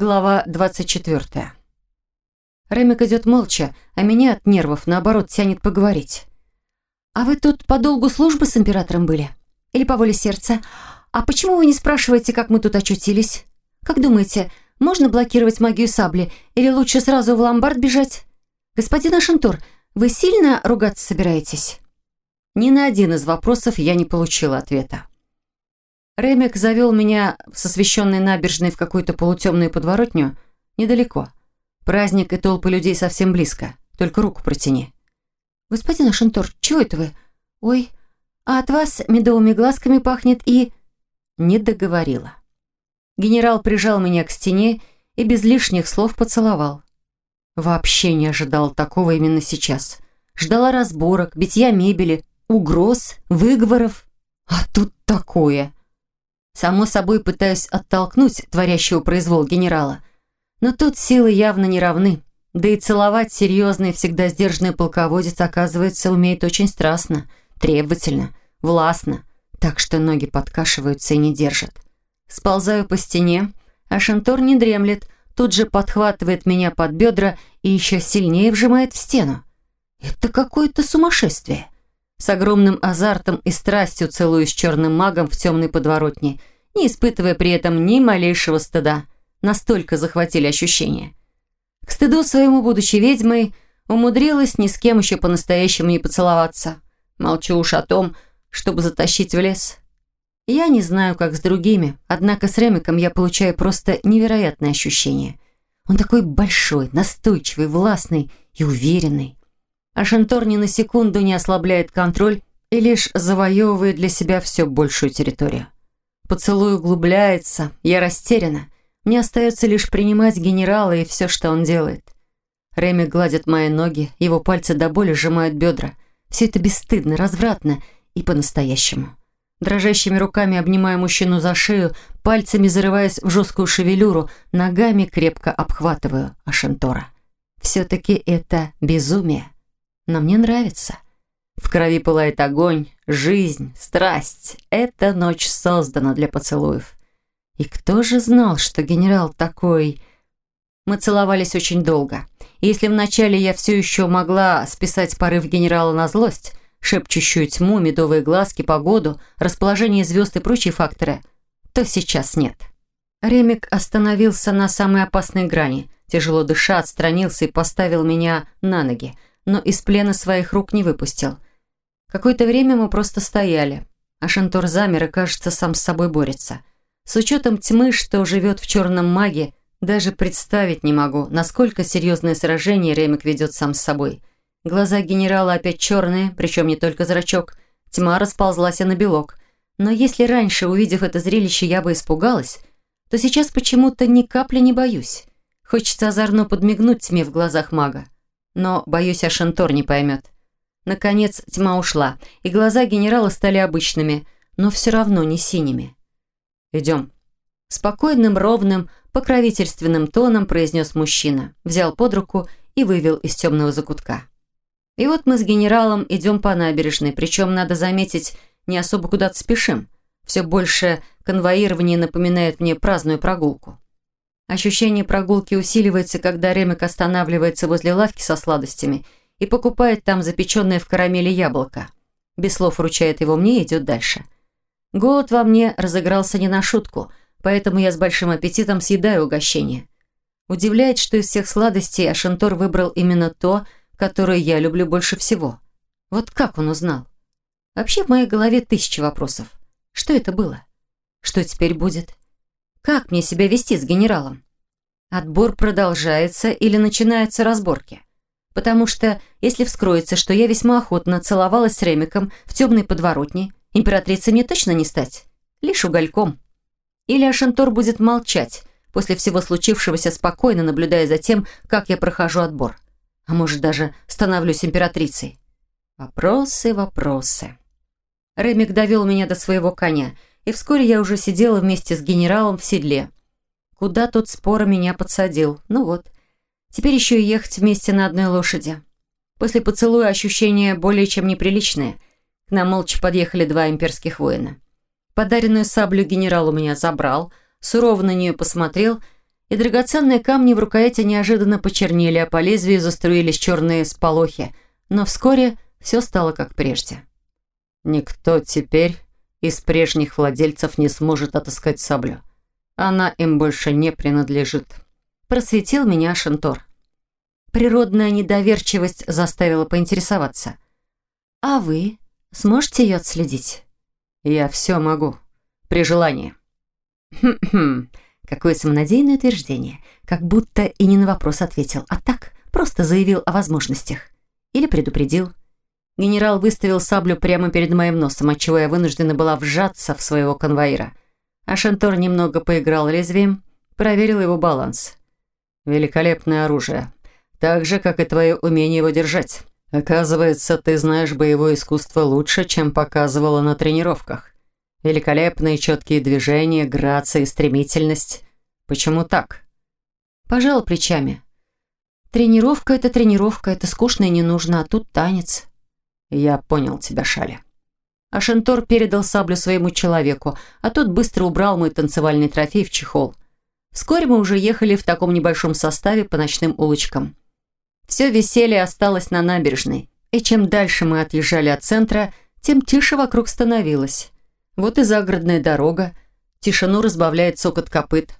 Глава 24. Ремик идет молча, а меня от нервов, наоборот, тянет поговорить. «А вы тут по долгу службы с императором были? Или по воле сердца? А почему вы не спрашиваете, как мы тут очутились? Как думаете, можно блокировать магию сабли? Или лучше сразу в ломбард бежать? Господин Ашентур, вы сильно ругаться собираетесь?» Ни на один из вопросов я не получила ответа. Ремик завел меня с освещенной набережной в какую-то полутемную подворотню недалеко. Праздник и толпы людей совсем близко. Только руку протяни. «Господин Ашентор, чего это вы? Ой, а от вас медовыми глазками пахнет и...» Не договорила. Генерал прижал меня к стене и без лишних слов поцеловал. Вообще не ожидал такого именно сейчас. Ждала разборок, битья мебели, угроз, выговоров. А тут такое. Само собой пытаюсь оттолкнуть творящего произвол генерала. Но тут силы явно не равны. Да и целовать серьезный, всегда сдержанный полководец, оказывается, умеет очень страстно, требовательно, властно, так что ноги подкашиваются и не держат. Сползаю по стене, а Шантор не дремлет, тут же подхватывает меня под бедра и еще сильнее вжимает в стену. Это какое-то сумасшествие. С огромным азартом и страстью целуюсь черным магом в темной подворотне, не испытывая при этом ни малейшего стыда. Настолько захватили ощущения. К стыду своему, будучи ведьмой, умудрилась ни с кем еще по-настоящему не поцеловаться. Молчу уж о том, чтобы затащить в лес. Я не знаю, как с другими, однако с Ремиком я получаю просто невероятное ощущение. Он такой большой, настойчивый, властный и уверенный а Шентор ни на секунду не ослабляет контроль и лишь завоевывает для себя все большую территорию. Поцелуй углубляется, я растеряна. Мне остается лишь принимать генерала и все, что он делает. Реми гладит мои ноги, его пальцы до боли сжимают бедра. Все это бесстыдно, развратно и по-настоящему. Дрожащими руками обнимаю мужчину за шею, пальцами зарываясь в жесткую шевелюру, ногами крепко обхватываю Ашентора. Все-таки это безумие но мне нравится. В крови пылает огонь, жизнь, страсть. Эта ночь создана для поцелуев. И кто же знал, что генерал такой... Мы целовались очень долго. И если вначале я все еще могла списать порыв генерала на злость, шепчущую тьму, медовые глазки, погоду, расположение звезд и прочие факторы, то сейчас нет. Ремик остановился на самой опасной грани, тяжело дыша, отстранился и поставил меня на ноги – но из плена своих рук не выпустил. Какое-то время мы просто стояли, а Шантор замер и, кажется, сам с собой борется. С учетом тьмы, что живет в черном маге, даже представить не могу, насколько серьезное сражение Ремик ведет сам с собой. Глаза генерала опять черные, причем не только зрачок. Тьма расползлась и на белок. Но если раньше, увидев это зрелище, я бы испугалась, то сейчас почему-то ни капли не боюсь. Хочется озорно подмигнуть тьме в глазах мага но, боюсь, Ашентор не поймет. Наконец тьма ушла, и глаза генерала стали обычными, но все равно не синими. «Идем». Спокойным, ровным, покровительственным тоном произнес мужчина, взял под руку и вывел из темного закутка. И вот мы с генералом идем по набережной, причем, надо заметить, не особо куда-то спешим. Все больше конвоирование напоминает мне праздную прогулку. Ощущение прогулки усиливается, когда Ремик останавливается возле лавки со сладостями и покупает там запеченное в карамели яблоко. Без слов вручает его мне и идет дальше. Голод во мне разыгрался не на шутку, поэтому я с большим аппетитом съедаю угощение. Удивляет, что из всех сладостей Ашентор выбрал именно то, которое я люблю больше всего. Вот как он узнал? Вообще в моей голове тысячи вопросов. Что это было? Что теперь будет? Как мне себя вести с генералом? Отбор продолжается или начинаются разборки? Потому что, если вскроется, что я весьма охотно целовалась с Ремиком в темной подворотне, императрицей мне точно не стать. Лишь угольком. Или Ашентор будет молчать, после всего случившегося спокойно наблюдая за тем, как я прохожу отбор. А может, даже становлюсь императрицей. Вопросы, вопросы. Ремик довел меня до своего коня – и вскоре я уже сидела вместе с генералом в седле. Куда тот спора меня подсадил? Ну вот. Теперь еще и ехать вместе на одной лошади. После поцелуя ощущения более чем неприличные. К нам молча подъехали два имперских воина. Подаренную саблю генерал у меня забрал, сурово на нее посмотрел и драгоценные камни в рукояти неожиданно почернели, а по лезвию заструились черные сполохи, но вскоре все стало как прежде. Никто теперь из прежних владельцев не сможет отыскать саблю. Она им больше не принадлежит. Просветил меня Шантор. Природная недоверчивость заставила поинтересоваться. «А вы сможете ее отследить?» «Я все могу. При желании». «Хм-хм, какое самонадеянное утверждение. Как будто и не на вопрос ответил, а так, просто заявил о возможностях. Или предупредил. Генерал выставил саблю прямо перед моим носом, отчего я вынуждена была вжаться в своего конвоира. А Шантор немного поиграл лезвием, проверил его баланс. «Великолепное оружие. Так же, как и твое умение его держать. Оказывается, ты знаешь боевое искусство лучше, чем показывала на тренировках. Великолепные четкие движения, грация и стремительность. Почему так?» Пожал плечами. «Тренировка — это тренировка, это скучно и не нужно, а тут танец». «Я понял тебя, Шаля». А Шентор передал саблю своему человеку, а тот быстро убрал мой танцевальный трофей в чехол. Вскоре мы уже ехали в таком небольшом составе по ночным улочкам. Все веселье осталось на набережной, и чем дальше мы отъезжали от центра, тем тише вокруг становилось. Вот и загородная дорога, тишину разбавляет сокот копыт.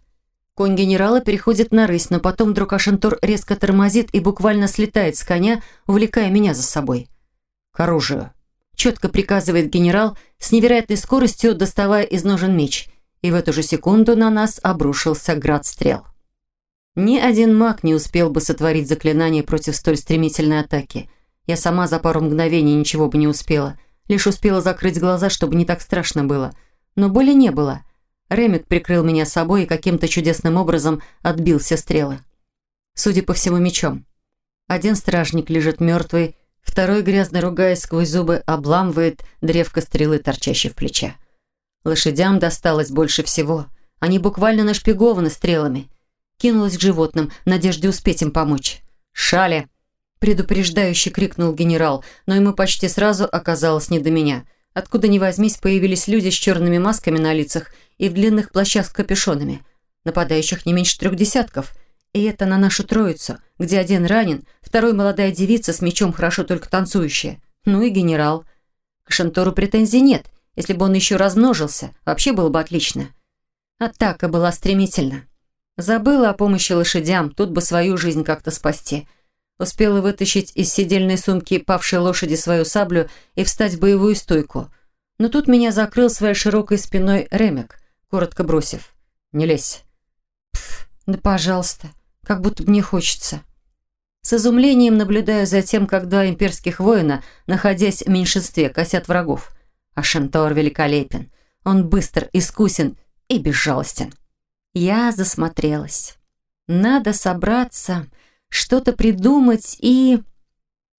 Конь генерала переходит на рысь, но потом вдруг Ашентор резко тормозит и буквально слетает с коня, увлекая меня за собой. «К оружию!» четко приказывает генерал, с невероятной скоростью доставая из ножен меч, и в эту же секунду на нас обрушился град стрел. Ни один маг не успел бы сотворить заклинание против столь стремительной атаки. Я сама за пару мгновений ничего бы не успела, лишь успела закрыть глаза, чтобы не так страшно было. Но боли не было. Ремик прикрыл меня собой и каким-то чудесным образом отбил все стрелы. Судя по всему, мечом. Один стражник лежит мертвый, Второй, грязно ругаясь сквозь зубы, обламывает древко стрелы, торчащей в плече. Лошадям досталось больше всего. Они буквально нашпигованы стрелами. Кинулась к животным, в надежде успеть им помочь. «Шали!» – предупреждающе крикнул генерал, но ему почти сразу оказалось не до меня. Откуда ни возьмись, появились люди с черными масками на лицах и в длинных плащах с капюшонами. Нападающих не меньше трех десятков – и это на нашу троицу, где один ранен, второй молодая девица с мечом хорошо только танцующая. Ну и генерал. К Шантору претензий нет. Если бы он еще размножился, вообще было бы отлично. Атака была стремительна. Забыла о помощи лошадям, тут бы свою жизнь как-то спасти. Успела вытащить из сидельной сумки павшей лошади свою саблю и встать в боевую стойку. Но тут меня закрыл своей широкой спиной Ремек, коротко бросив. «Не лезь». «Пф, да пожалуйста» как будто мне хочется. С изумлением наблюдаю за тем, как два имперских воина, находясь в меньшинстве, косят врагов. А Шантор великолепен. Он быстр, искусен и безжалостен. Я засмотрелась. Надо собраться, что-то придумать и...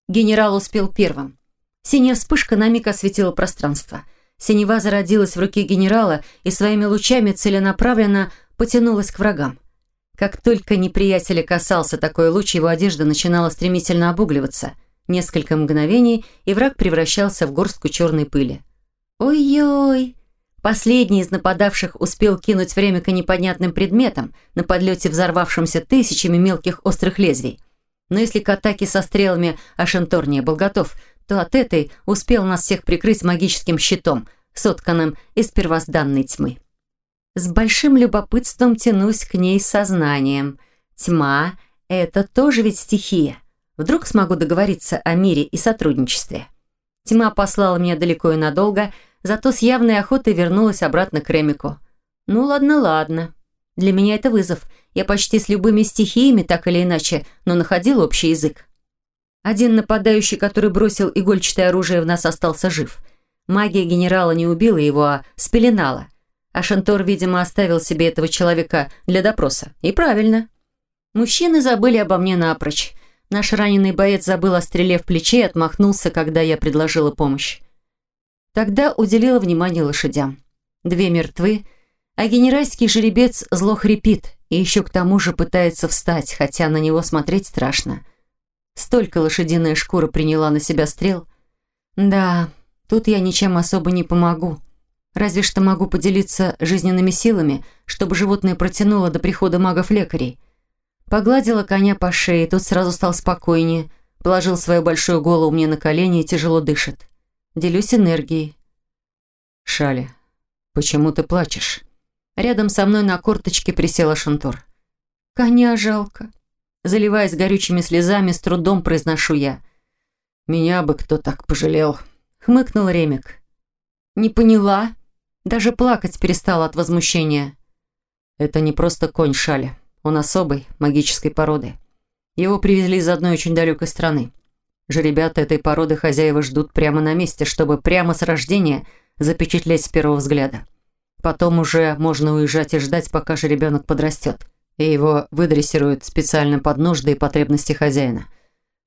Генерал успел первым. Синяя вспышка на миг осветила пространство. Синева зародилась в руке генерала и своими лучами целенаправленно потянулась к врагам. Как только неприятеля касался такой луч, его одежда начинала стремительно обугливаться. Несколько мгновений, и враг превращался в горстку черной пыли. «Ой-ой!» Последний из нападавших успел кинуть время к непонятным предметам, на подлете взорвавшимся тысячами мелких острых лезвий. Но если к атаке со стрелами Ашентор не был готов, то от этой успел нас всех прикрыть магическим щитом, сотканным из первозданной тьмы. С большим любопытством тянусь к ней сознанием. Тьма — это тоже ведь стихия. Вдруг смогу договориться о мире и сотрудничестве. Тьма послала меня далеко и надолго, зато с явной охотой вернулась обратно к Ремику. Ну ладно, ладно. Для меня это вызов. Я почти с любыми стихиями, так или иначе, но находил общий язык. Один нападающий, который бросил игольчатое оружие в нас, остался жив. Магия генерала не убила его, а спеленала — а Шантор, видимо, оставил себе этого человека для допроса. И правильно. Мужчины забыли обо мне напрочь. Наш раненый боец забыл о стреле в плече и отмахнулся, когда я предложила помощь. Тогда уделила внимание лошадям. Две мертвы, а генеральский жеребец зло хрипит и еще к тому же пытается встать, хотя на него смотреть страшно. Столько лошадиная шкура приняла на себя стрел. Да, тут я ничем особо не помогу. Разве что могу поделиться жизненными силами, чтобы животное протянуло до прихода магов-лекарей. Погладила коня по шее, тот сразу стал спокойнее, положил свою большую голову мне на колени и тяжело дышит. Делюсь энергией. «Шали, почему ты плачешь?» Рядом со мной на корточке присела Шантор. «Коня жалко». Заливаясь горючими слезами, с трудом произношу я. «Меня бы кто так пожалел», — хмыкнул Ремик. «Не поняла». Даже плакать перестала от возмущения. «Это не просто конь Шали. Он особый, магической породы. Его привезли из одной очень далекой страны. Жеребята этой породы хозяева ждут прямо на месте, чтобы прямо с рождения запечатлеть с первого взгляда. Потом уже можно уезжать и ждать, пока же ребенок подрастет, и его выдрессируют специально под нужды и потребности хозяина.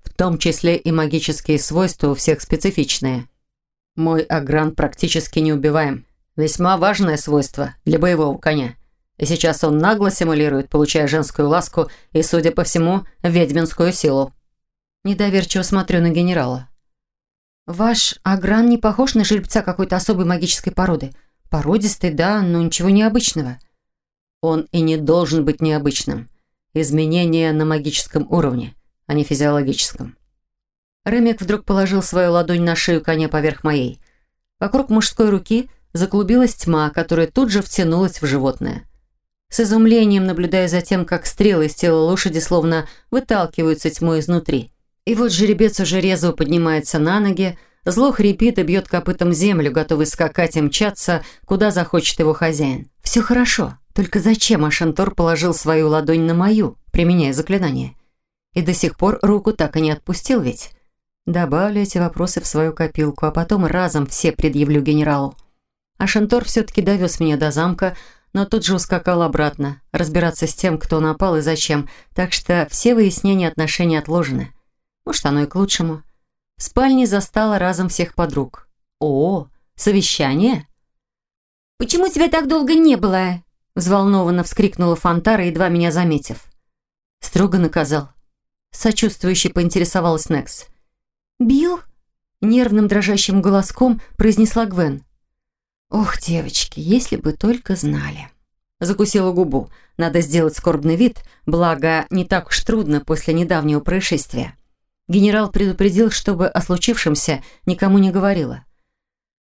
В том числе и магические свойства у всех специфичные. Мой агран практически не убиваем. Весьма важное свойство для боевого коня. И сейчас он нагло симулирует, получая женскую ласку и, судя по всему, ведьминскую силу. Недоверчиво смотрю на генерала. «Ваш агран не похож на жеребца какой-то особой магической породы. Породистый, да, но ничего необычного». Он и не должен быть необычным. Изменения на магическом уровне, а не физиологическом. Ремик вдруг положил свою ладонь на шею коня поверх моей. Вокруг мужской руки заклубилась тьма, которая тут же втянулась в животное. С изумлением наблюдая за тем, как стрелы из тела лошади словно выталкиваются тьмой изнутри. И вот жеребец уже резво поднимается на ноги, зло хрипит и бьет копытом землю, готовый скакать и мчаться, куда захочет его хозяин. Все хорошо, только зачем Ашантор положил свою ладонь на мою, применяя заклинание? И до сих пор руку так и не отпустил ведь? Добавлю эти вопросы в свою копилку, а потом разом все предъявлю генералу. Ашантор все-таки довез меня до замка, но тут же ускакал обратно, разбираться с тем, кто напал и зачем, так что все выяснения отношений отложены. Может, оно и к лучшему. В спальне застала разом всех подруг. «О, совещание?» «Почему тебя так долго не было?» Взволнованно вскрикнула Фонтара, едва меня заметив. Строго наказал. Сочувствующе поинтересовалась Некс. «Бил?» Нервным дрожащим голоском произнесла Гвен. «Ох, девочки, если бы только знали». Закусила губу. Надо сделать скорбный вид, благо не так уж трудно после недавнего происшествия. Генерал предупредил, чтобы о случившемся никому не говорила.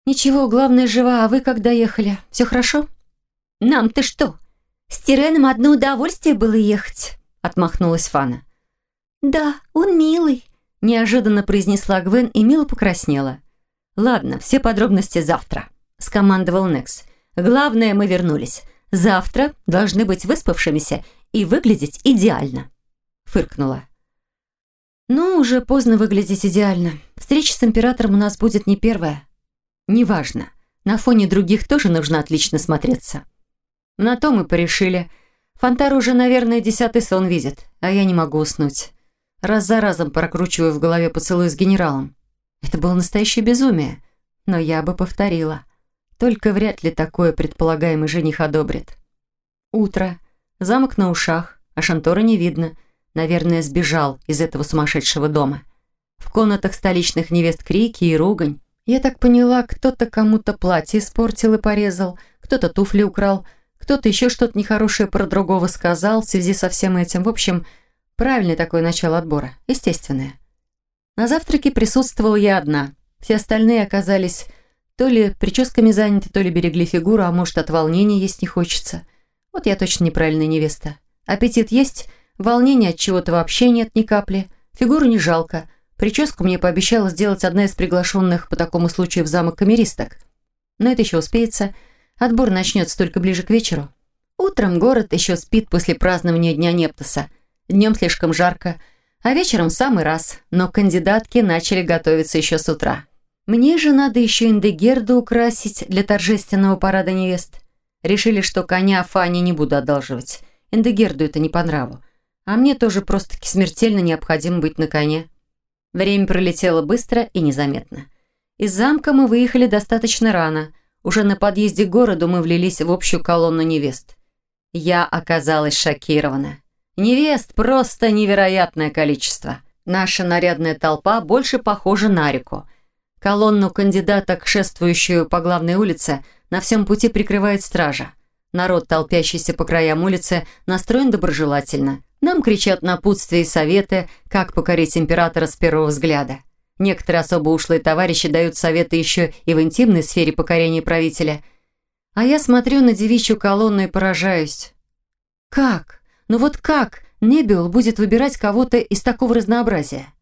«Ничего, главное, жива, а вы когда ехали? Все хорошо?» «Нам-то что? С Тиреном одно удовольствие было ехать», — отмахнулась Фана. «Да, он милый», — неожиданно произнесла Гвен и мило покраснела. «Ладно, все подробности завтра», — скомандовал Некс. «Главное, мы вернулись. Завтра должны быть выспавшимися и выглядеть идеально», — фыркнула. «Ну, уже поздно выглядеть идеально. Встреча с императором у нас будет не первая. Неважно. На фоне других тоже нужно отлично смотреться». На то мы порешили. Фонтар уже, наверное, десятый сон видит, а я не могу уснуть. Раз за разом прокручиваю в голове поцелуй с генералом. Это было настоящее безумие, но я бы повторила. Только вряд ли такое предполагаемый жених одобрит. Утро. Замок на ушах, а Шантора не видно – Наверное, сбежал из этого сумасшедшего дома. В комнатах столичных невест крики и ругань. Я так поняла, кто-то кому-то платье испортил и порезал, кто-то туфли украл, кто-то еще что-то нехорошее про другого сказал в связи со всем этим. В общем, правильное такое начало отбора, естественное. На завтраке присутствовала я одна. Все остальные оказались то ли прическами заняты, то ли берегли фигуру, а может, от волнения есть не хочется. Вот я точно неправильная невеста. Аппетит есть, Волнения от чего-то вообще нет ни капли. Фигуру не жалко. Прическу мне пообещала сделать одна из приглашенных по такому случаю в замок камеристок. Но это еще успеется. Отбор начнется только ближе к вечеру. Утром город еще спит после празднования Дня Нептоса. Днем слишком жарко, а вечером в самый раз. Но кандидатки начали готовиться еще с утра. Мне же надо еще Индегерду украсить для торжественного парада невест. Решили, что коня Фане не буду одалживать. Индегерду это не по нраву. А мне тоже просто-таки смертельно необходимо быть на коне. Время пролетело быстро и незаметно. Из замка мы выехали достаточно рано. Уже на подъезде к городу мы влились в общую колонну невест. Я оказалась шокирована. Невест просто невероятное количество. Наша нарядная толпа больше похожа на реку. Колонну кандидаток, шествующую по главной улице, на всем пути прикрывает стража. Народ, толпящийся по краям улицы, настроен доброжелательно. Нам кричат напутствия и советы, как покорить императора с первого взгляда. Некоторые особо ушлые товарищи дают советы еще и в интимной сфере покорения правителя. А я смотрю на девичью колонну и поражаюсь. Как? Ну вот как Небиул будет выбирать кого-то из такого разнообразия?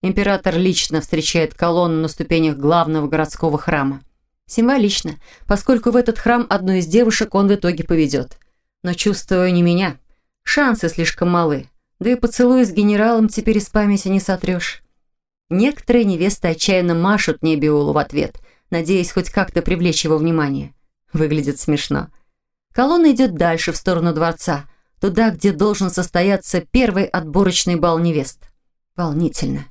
Император лично встречает колонну на ступенях главного городского храма. Символично, поскольку в этот храм одну из девушек он в итоге поведет. Но чувствую не меня. Шансы слишком малы. Да и поцелуй с генералом теперь из памяти не сотрешь. Некоторые невесты отчаянно машут Небиулу в ответ, надеясь хоть как-то привлечь его внимание. Выглядит смешно. Колонна идет дальше, в сторону дворца, туда, где должен состояться первый отборочный бал невест. Волнительно.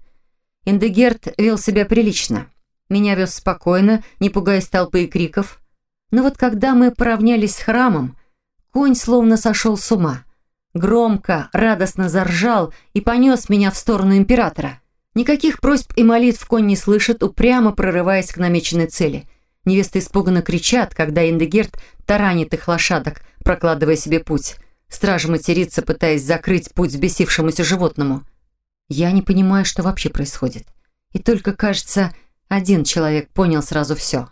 Индегерт вел себя прилично. Меня вез спокойно, не пугаясь толпы и криков. Но вот когда мы поравнялись с храмом, конь словно сошел с ума. Громко, радостно заржал и понес меня в сторону императора. Никаких просьб и молитв конь не слышит, упрямо прорываясь к намеченной цели. Невесты испуганно кричат, когда Индегерт таранит их лошадок, прокладывая себе путь. Стража матерится, пытаясь закрыть путь взбесившемуся животному. Я не понимаю, что вообще происходит. И только, кажется, один человек понял сразу все.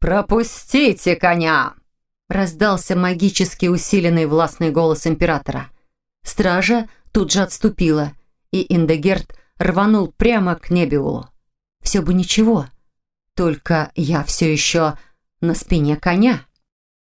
«Пропустите коня!» Раздался магически усиленный властный голос императора. Стража тут же отступила, и Индегерт рванул прямо к Небиулу. Все бы ничего, только я все еще на спине коня.